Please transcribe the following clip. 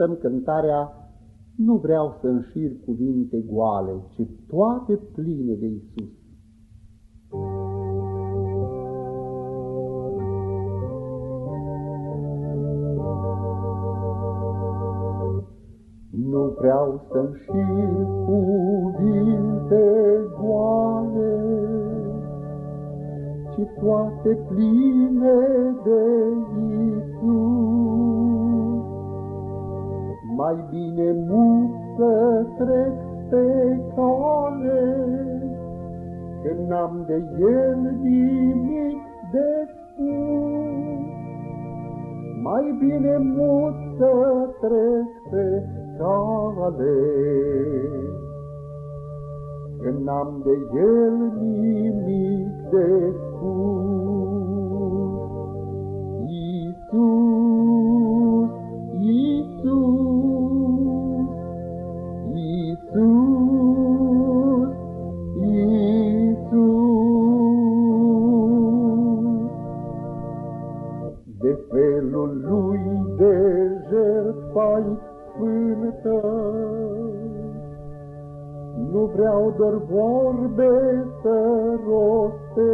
cântăm cântarea Nu vreau să înșir cuvinte goale, ci toate pline de Isus. Nu vreau să înșir cuvinte goale, ci toate pline de Isus. Mai bine mult să trec pe cale, Când n-am de el nimic de spus. Mai bine mult să trec pe cale, Când n-am de el nimic De felul lui de jertfa sfântă, Nu vreau doar vorbe să rostesc,